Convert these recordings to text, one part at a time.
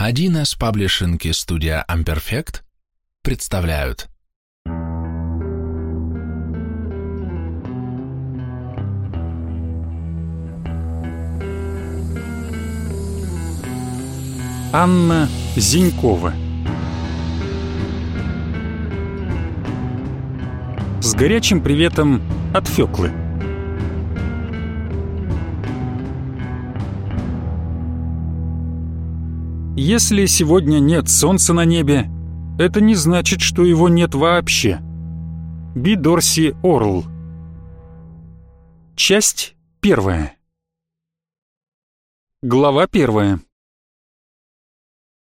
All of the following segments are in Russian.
1С паблишинг и студия Amperfect представляют. Анна Зинькова. С горячим приветом от Фёклы Если сегодня нет солнца на небе, это не значит, что его нет вообще. Би Дорси Орл Часть первая Глава первая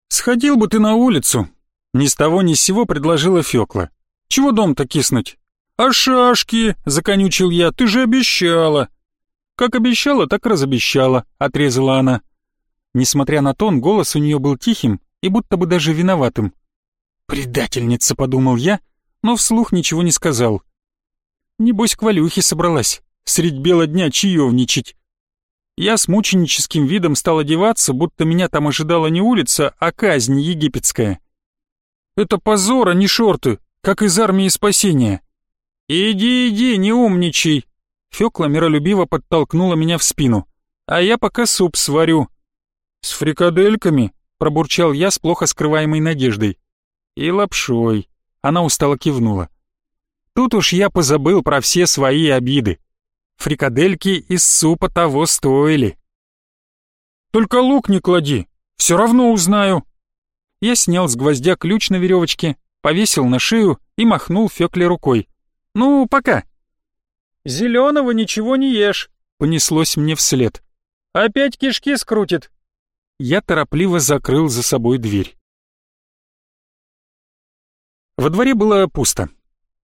«Сходил бы ты на улицу», — ни с того ни с сего предложила Фёкла. «Чего дом-то киснуть?» «А шашки?» — законючил я. «Ты же обещала!» «Как обещала, так разобещала», — отрезала она. Несмотря на тон, голос у нее был тихим и будто бы даже виноватым. «Предательница», — подумал я, но вслух ничего не сказал. Небось, к Валюхе собралась, средь бела дня чаевничать. Я с мученическим видом стал одеваться, будто меня там ожидала не улица, а казнь египетская. «Это позор, а не шорты, как из армии спасения». «Иди, иди, не умничай!» Фёкла миролюбиво подтолкнула меня в спину. «А я пока суп сварю. «С фрикадельками?» — пробурчал я с плохо скрываемой надеждой. «И лапшой». Она устало кивнула. Тут уж я позабыл про все свои обиды. Фрикадельки из супа того стоили. «Только лук не клади, все равно узнаю». Я снял с гвоздя ключ на веревочке, повесил на шею и махнул Фёкле рукой. «Ну, пока». «Зеленого ничего не ешь», — понеслось мне вслед. «Опять кишки скрутит, я торопливо закрыл за собой дверь. Во дворе было пусто.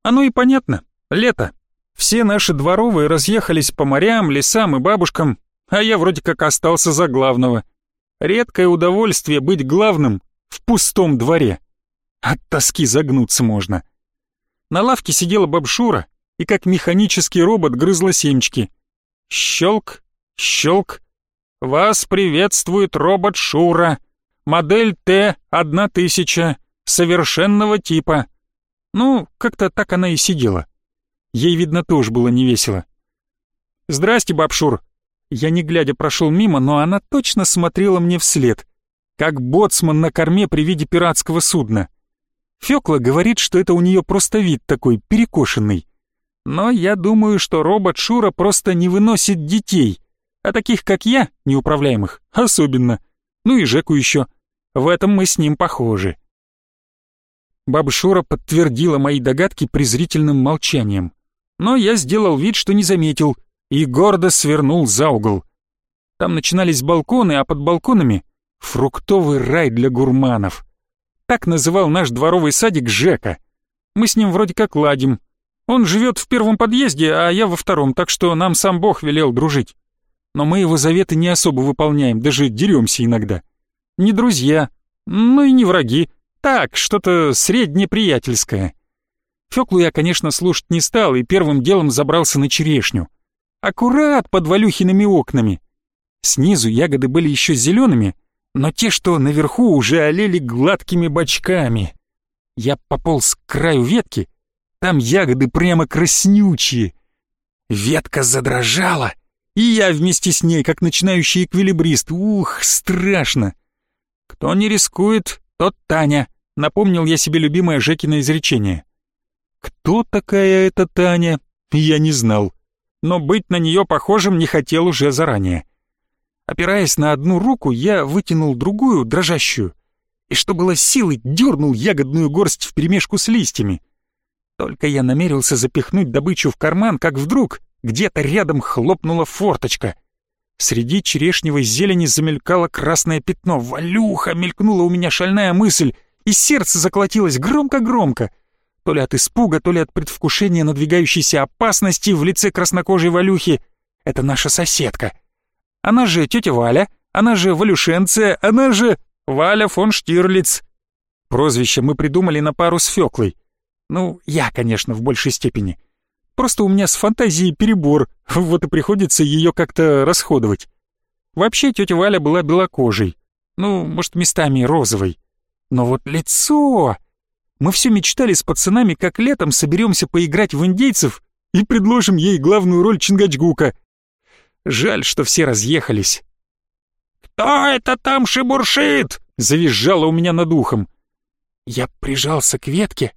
Оно и понятно. Лето. Все наши дворовые разъехались по морям, лесам и бабушкам, а я вроде как остался за главного. Редкое удовольствие быть главным в пустом дворе. От тоски загнуться можно. На лавке сидела бабшура и как механический робот грызла семечки. Щелк, щелк, вас приветствует робот Шура. Модель Т-1000, совершенного типа. Ну, как-то так она и сидела. Ей, видно, тоже было невесело. «Здрасте, бабшур!» Я не глядя прошел мимо, но она точно смотрела мне вслед, как боцман на корме при виде пиратского судна. Фёкла говорит, что это у нее просто вид такой, перекошенный. Но я думаю, что робот Шура просто не выносит детей, а таких, как я, неуправляемых, особенно. Ну и Жеку еще. В этом мы с ним похожи. Баба Шура подтвердила мои догадки презрительным молчанием. Но я сделал вид, что не заметил, и гордо свернул за угол. Там начинались балконы, а под балконами — фруктовый рай для гурманов. Так называл наш дворовый садик Жека. Мы с ним вроде как ладим. Он живет в первом подъезде, а я во втором, так что нам сам Бог велел дружить но мы его заветы не особо выполняем, даже деремся иногда. Не друзья, ну и не враги, так, что-то среднеприятельское. Фёклу я, конечно, слушать не стал и первым делом забрался на черешню. Аккурат под Валюхиными окнами. Снизу ягоды были еще зелеными, но те, что наверху, уже олели гладкими бочками. Я пополз к краю ветки, там ягоды прямо краснючие. Ветка задрожала — и я вместе с ней, как начинающий эквилибрист. Ух, страшно. Кто не рискует, тот Таня, напомнил я себе любимое Жекино изречение. Кто такая эта Таня, я не знал, но быть на нее похожим не хотел уже заранее. Опираясь на одну руку, я вытянул другую, дрожащую, и что было силой, дернул ягодную горсть вперемешку с листьями. Только я намерился запихнуть добычу в карман, как вдруг где-то рядом хлопнула форточка. Среди черешневой зелени замелькало красное пятно. «Валюха!» — мелькнула у меня шальная мысль, и сердце заколотилось громко-громко. То ли от испуга, то ли от предвкушения надвигающейся опасности в лице краснокожей Валюхи. Это наша соседка. Она же тетя Валя, она же Валюшенция, она же Валя фон Штирлиц. Прозвище мы придумали на пару с Фёклой. Ну, я, конечно, в большей степени. Просто у меня с фантазией перебор, вот и приходится ее как-то расходовать. Вообще тетя Валя была белокожей, Ну, может, местами розовой. Но вот лицо... Мы все мечтали с пацанами, как летом соберемся поиграть в индейцев и предложим ей главную роль Чингачгука. Жаль, что все разъехались. «Кто это там шебуршит?» — завизжало у меня над ухом. Я прижался к ветке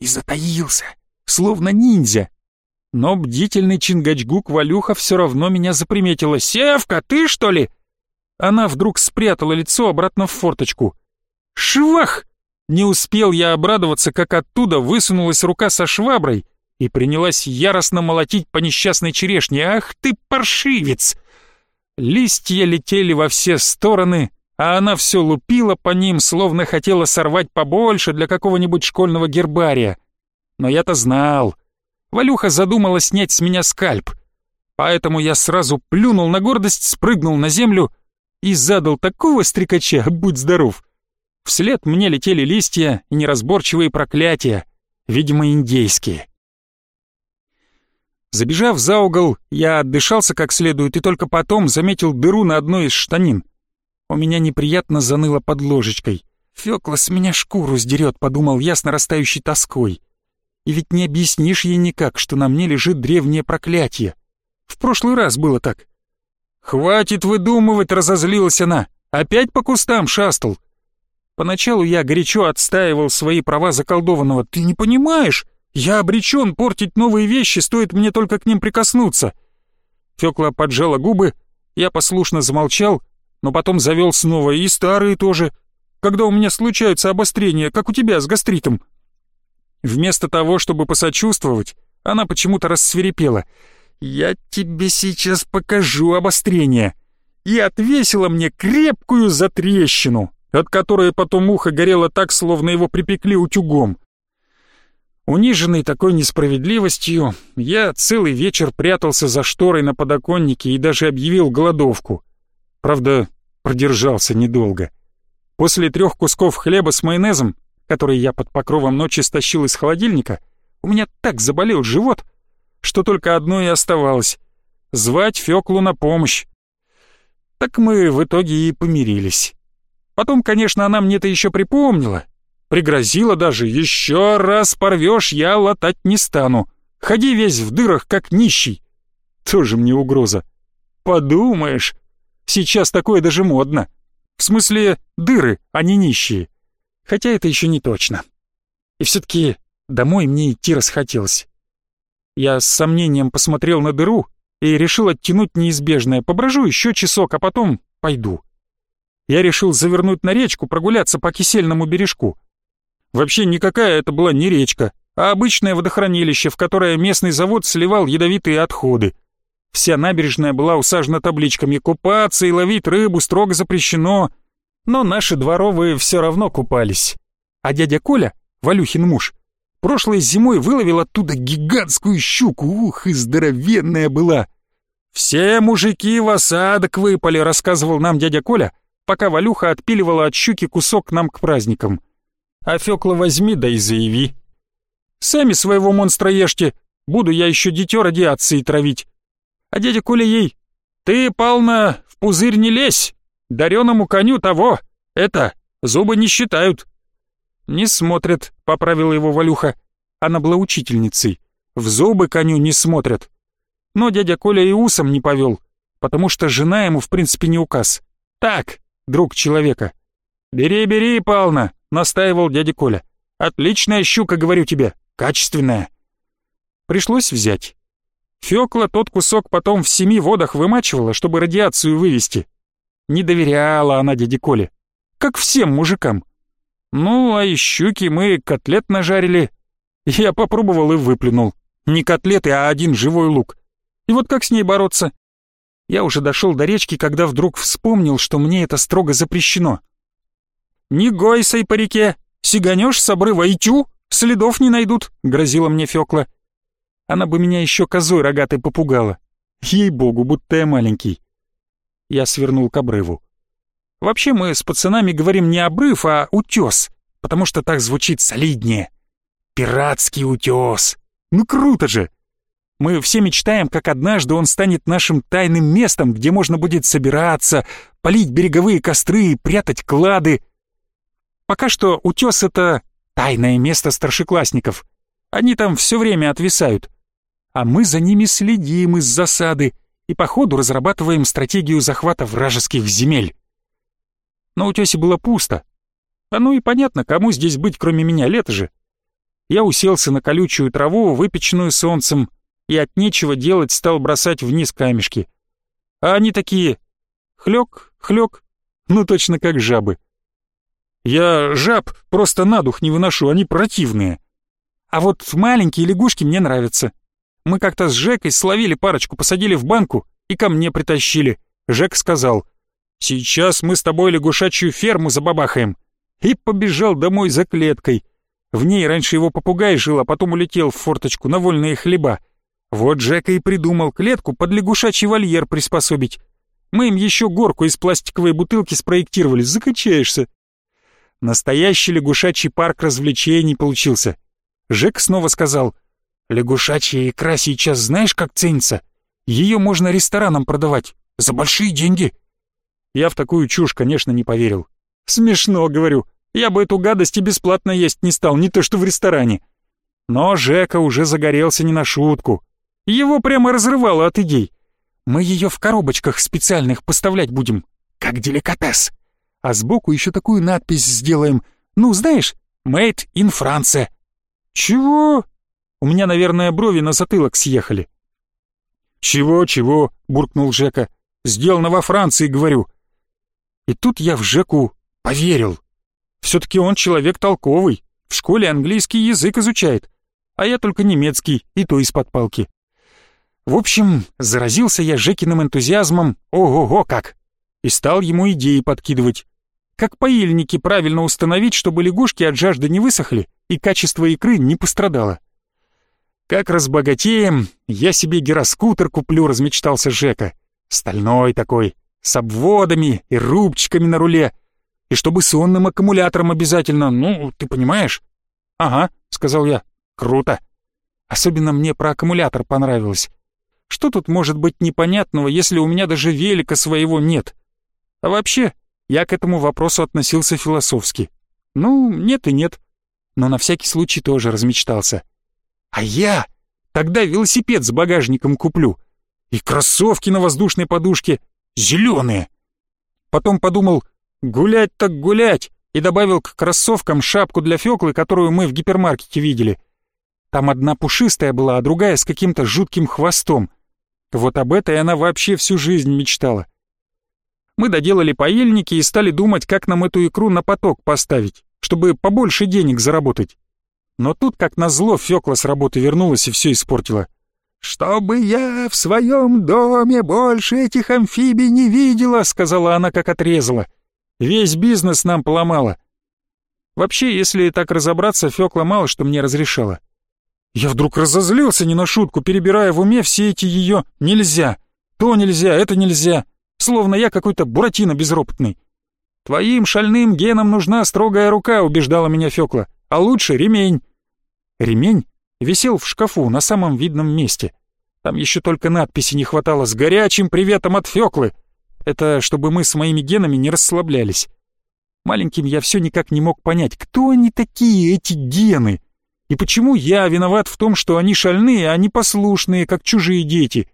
и затаился, словно ниндзя. Но бдительный Чингачгук Валюха все равно меня заприметила. «Севка, ты что ли?» Она вдруг спрятала лицо обратно в форточку. «Швах!» Не успел я обрадоваться, как оттуда высунулась рука со шваброй и принялась яростно молотить по несчастной черешне. «Ах ты, паршивец!» Листья летели во все стороны, а она все лупила по ним, словно хотела сорвать побольше для какого-нибудь школьного гербария. Но я-то знал. Валюха задумала снять с меня скальп. Поэтому я сразу плюнул на гордость, спрыгнул на землю и задал такого стрекача, будь здоров. Вслед мне летели листья и неразборчивые проклятия, видимо, индейские. Забежав за угол, я отдышался как следует и только потом заметил дыру на одной из штанин. У меня неприятно заныло под ложечкой. «Фёкла с меня шкуру сдерет», — подумал я с нарастающей тоской. «И ведь не объяснишь ей никак, что на мне лежит древнее проклятие. В прошлый раз было так». «Хватит выдумывать», — разозлилась она. «Опять по кустам шастал». Поначалу я горячо отстаивал свои права заколдованного. «Ты не понимаешь? Я обречен портить новые вещи, стоит мне только к ним прикоснуться. Фёкла поджала губы, я послушно замолчал, но потом завел снова, и старые тоже. Когда у меня случаются обострения, как у тебя с гастритом. Вместо того, чтобы посочувствовать, она почему-то рассверепела. «Я тебе сейчас покажу обострение!» И отвесила мне крепкую затрещину, от которой потом ухо горело так, словно его припекли утюгом. Униженный такой несправедливостью, я целый вечер прятался за шторой на подоконнике и даже объявил голодовку. Правда, продержался недолго. После трех кусков хлеба с майонезом, которые я под покровом ночи стащил из холодильника, у меня так заболел живот, что только одно и оставалось — звать Фёклу на помощь. Так мы в итоге и помирились. Потом, конечно, она мне это еще припомнила, Пригрозила даже, еще раз порвешь, я латать не стану. Ходи весь в дырах, как нищий. Тоже мне угроза. Подумаешь, сейчас такое даже модно. В смысле, дыры, а не нищие. Хотя это еще не точно. И все-таки домой мне идти расхотелось. Я с сомнением посмотрел на дыру и решил оттянуть неизбежное. Поброжу еще часок, а потом пойду. Я решил завернуть на речку, прогуляться по кисельному бережку. Вообще никакая это была не речка, а обычное водохранилище, в которое местный завод сливал ядовитые отходы. Вся набережная была усажена табличками «Купаться и ловить рыбу строго запрещено», но наши дворовые все равно купались. А дядя Коля, Валюхин муж, прошлой зимой выловил оттуда гигантскую щуку, ух, и здоровенная была. «Все мужики в осадок выпали», — рассказывал нам дядя Коля, пока Валюха отпиливала от щуки кусок нам к праздникам а Фёкла возьми да и заяви. Сами своего монстра ешьте, буду я еще дитё радиации травить. А дядя Коля ей, ты, Пална, в пузырь не лезь, дареному коню того, это, зубы не считают. Не смотрят, поправила его Валюха, она была учительницей, в зубы коню не смотрят. Но дядя Коля и усом не повел, потому что жена ему в принципе не указ. Так, друг человека. Бери, бери, Пална, — настаивал дядя Коля. «Отличная щука, говорю тебе, качественная». Пришлось взять. Фёкла тот кусок потом в семи водах вымачивала, чтобы радиацию вывести. Не доверяла она дяде Коле, как всем мужикам. Ну, а из щуки мы котлет нажарили. Я попробовал и выплюнул. Не котлеты, а один живой лук. И вот как с ней бороться? Я уже дошел до речки, когда вдруг вспомнил, что мне это строго запрещено. «Не гойсай по реке, сиганешь с обрыва и тю, следов не найдут», — грозила мне Фёкла. Она бы меня еще козой рогатой попугала. Ей-богу, будто я маленький. Я свернул к обрыву. Вообще мы с пацанами говорим не обрыв, а утес, потому что так звучит солиднее. Пиратский утес. Ну круто же! Мы все мечтаем, как однажды он станет нашим тайным местом, где можно будет собираться, полить береговые костры и прятать клады. Пока что утес — это тайное место старшеклассников. Они там все время отвисают. А мы за ними следим из засады и по ходу разрабатываем стратегию захвата вражеских земель. На утесе было пусто. А ну и понятно, кому здесь быть, кроме меня, лето же. Я уселся на колючую траву, выпеченную солнцем, и от нечего делать стал бросать вниз камешки. А они такие хлёк, хлёк, ну точно как жабы. Я жаб просто на дух не выношу, они противные. А вот маленькие лягушки мне нравятся. Мы как-то с Жекой словили парочку, посадили в банку и ко мне притащили. Жек сказал, «Сейчас мы с тобой лягушачью ферму забабахаем». И побежал домой за клеткой. В ней раньше его попугай жил, а потом улетел в форточку на вольные хлеба. Вот Джека и придумал клетку под лягушачий вольер приспособить. Мы им еще горку из пластиковой бутылки спроектировали, закачаешься. Настоящий лягушачий парк развлечений получился. Жек снова сказал, «Лягушачья икра сейчас знаешь, как ценится? Ее можно ресторанам продавать, за большие деньги». Я в такую чушь, конечно, не поверил. «Смешно, — говорю, — я бы эту гадость и бесплатно есть не стал, не то что в ресторане». Но Жека уже загорелся не на шутку. Его прямо разрывало от идей. Мы ее в коробочках специальных поставлять будем, как деликатес. А сбоку еще такую надпись сделаем. Ну, знаешь, «Made in France». «Чего?» У меня, наверное, брови на затылок съехали. «Чего-чего?» — буркнул Жека. «Сделано во Франции, говорю». И тут я в Жеку поверил. Все-таки он человек толковый, в школе английский язык изучает, а я только немецкий, и то из-под палки. В общем, заразился я Жекиным энтузиазмом ого-го как, и стал ему идеи подкидывать. Как поильники правильно установить, чтобы лягушки от жажды не высохли и качество икры не пострадало. Как разбогатеем, я себе гироскутер куплю, размечтался Жека. Стальной такой, с обводами и рубчиками на руле. И чтобы сонным аккумулятором обязательно, ну, ты понимаешь? Ага, сказал я. Круто. Особенно мне про аккумулятор понравилось. Что тут может быть непонятного, если у меня даже велика своего нет? А вообще, я к этому вопросу относился философски. Ну, нет и нет. Но на всякий случай тоже размечтался. А я тогда велосипед с багажником куплю. И кроссовки на воздушной подушке, зеленые. Потом подумал, гулять так гулять, и добавил к кроссовкам шапку для Фёклы, которую мы в гипермаркете видели. Там одна пушистая была, а другая с каким-то жутким хвостом. Вот об этой она вообще всю жизнь мечтала. Мы доделали паельники и стали думать, как нам эту икру на поток поставить, чтобы побольше денег заработать. Но тут, как назло, Фёкла с работы вернулась и все испортила. «Чтобы я в своем доме больше этих амфибий не видела», — сказала она, как отрезала. «Весь бизнес нам поломала». Вообще, если так разобраться, Фёкла мало что мне разрешала. Я вдруг разозлился не на шутку, перебирая в уме все эти ее «нельзя», «то нельзя», «это нельзя», словно я какой-то буратино безропотный. «Твоим шальным генам нужна строгая рука», — убеждала меня Фёкла, «а лучше ремень». Ремень висел в шкафу на самом видном месте. Там еще только надписи не хватало «С горячим приветом от Фёклы». Это чтобы мы с моими генами не расслаблялись. Маленьким я все никак не мог понять, кто они такие, эти гены. И почему я виноват в том, что они шальные, а не послушные, как чужие дети?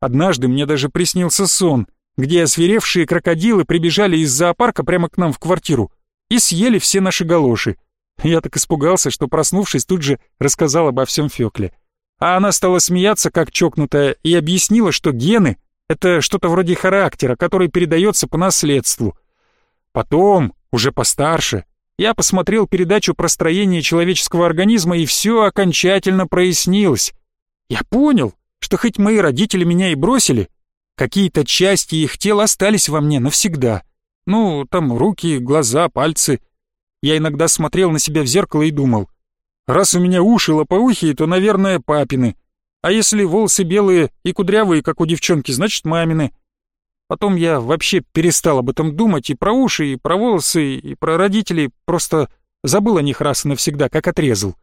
Однажды мне даже приснился сон, где осверевшие крокодилы прибежали из зоопарка прямо к нам в квартиру и съели все наши галоши. Я так испугался, что, проснувшись, тут же рассказал обо всем Фёкле. А она стала смеяться, как чокнутая, и объяснила, что гены — это что-то вроде характера, который передается по наследству. Потом, уже постарше, я посмотрел передачу про строение человеческого организма, и все окончательно прояснилось. Я понял, что хоть мои родители меня и бросили, какие-то части их тел остались во мне навсегда. Ну, там руки, глаза, пальцы. Я иногда смотрел на себя в зеркало и думал, раз у меня уши лопоухие, то, наверное, папины. А если волосы белые и кудрявые, как у девчонки, значит, мамины. Потом я вообще перестал об этом думать и про уши, и про волосы, и про родителей, просто забыл о них раз и навсегда, как отрезал.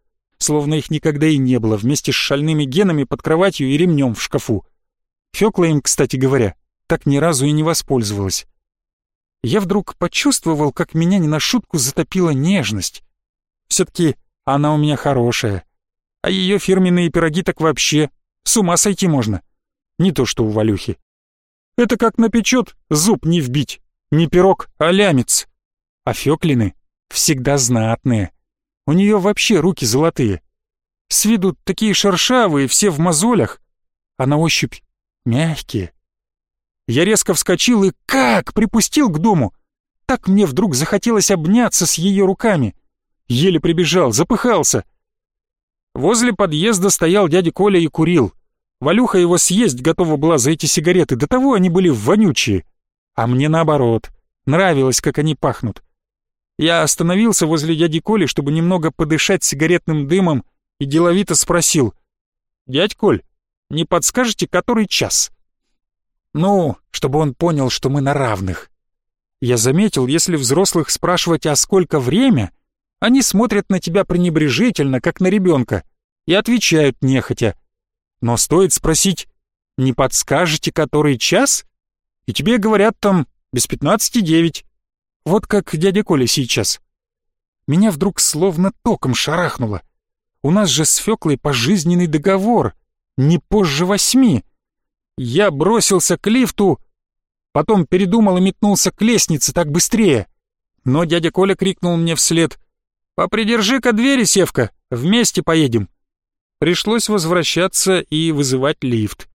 словно их никогда и не было, вместе с шальными генами под кроватью и ремнем в шкафу. Фёкла им, кстати говоря, так ни разу и не воспользовалась. Я вдруг почувствовал, как меня не на шутку затопила нежность. Все-таки она у меня хорошая. А ее фирменные пироги так вообще с ума сойти можно. Не то что у Валюхи. Это как напечет, зуб не вбить. Не пирог, а лямец. А Фёклины всегда знатные. У нее вообще руки золотые. С виду такие шершавые, все в мозолях, а на ощупь мягкие. Я резко вскочил и как припустил к дому. Так мне вдруг захотелось обняться с ее руками. Еле прибежал, запыхался. Возле подъезда стоял дядя Коля и курил. Валюха его съесть готова была за эти сигареты, до того они были вонючие. А мне наоборот, нравилось, как они пахнут. Я остановился возле дяди Коли, чтобы немного подышать сигаретным дымом, и деловито спросил. «Дядь Коль, не подскажете, который час?» Ну, чтобы он понял, что мы на равных. Я заметил, если взрослых спрашивать, а сколько время, они смотрят на тебя пренебрежительно, как на ребенка, и отвечают нехотя. Но стоит спросить, не подскажете, который час? И тебе говорят там без пятнадцати девять. Вот как дядя Коля сейчас. Меня вдруг словно током шарахнуло. У нас же с Фёклой пожизненный договор, не позже восьми. Я бросился к лифту, потом передумал и метнулся к лестнице так быстрее. Но дядя Коля крикнул мне вслед. «Попридержи-ка двери, Севка, вместе поедем». Пришлось возвращаться и вызывать лифт.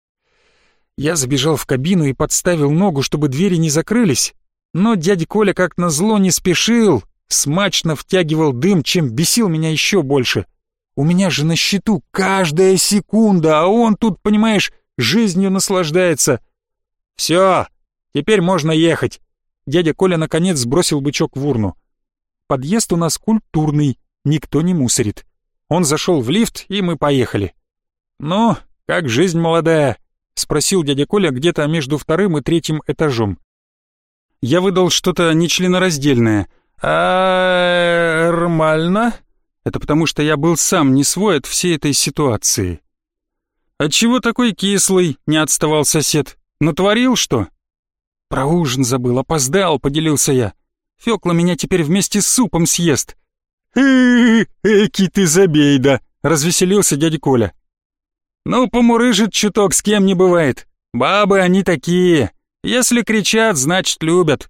Я забежал в кабину и подставил ногу, чтобы двери не закрылись, но дядя Коля как назло не спешил, смачно втягивал дым, чем бесил меня еще больше. У меня же на счету каждая секунда, а он тут, понимаешь, жизнью наслаждается. Все, теперь можно ехать. Дядя Коля наконец сбросил бычок в урну. Подъезд у нас культурный, никто не мусорит. Он зашел в лифт, и мы поехали. «Ну, как жизнь молодая?» — спросил дядя Коля где-то между вторым и третьим этажом. Я выдал что-то нечленораздельное. а нормально?» Это потому, что я был сам не свой от всей этой ситуации. «Отчего такой кислый?» — не отставал сосед. «Натворил что?» «Про ужин забыл, опоздал», — поделился я. «Фёкла меня теперь вместе с супом съест». «Э-э-э, эки ты забейда!» — развеселился дядя Коля. «Ну, помурыжит чуток, с кем не бывает. Бабы они такие. Если кричат, значит, любят».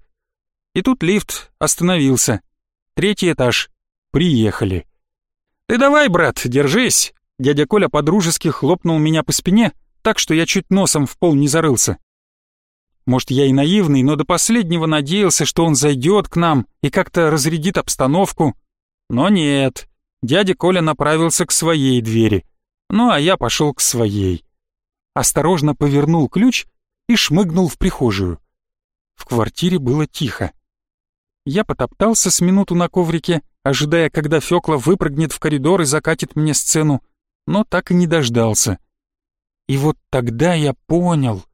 И тут лифт остановился. Третий этаж. Приехали. «Ты давай, брат, держись!» Дядя Коля подружески хлопнул меня по спине, так что я чуть носом в пол не зарылся. Может, я и наивный, но до последнего надеялся, что он зайдет к нам и как-то разрядит обстановку. Но нет, дядя Коля направился к своей двери, ну а я пошел к своей. Осторожно повернул ключ и шмыгнул в прихожую. В квартире было тихо. Я потоптался с минуту на коврике, ожидая, когда Фёкла выпрыгнет в коридор и закатит мне сцену но так и не дождался. И вот тогда я понял,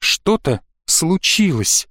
что-то случилось.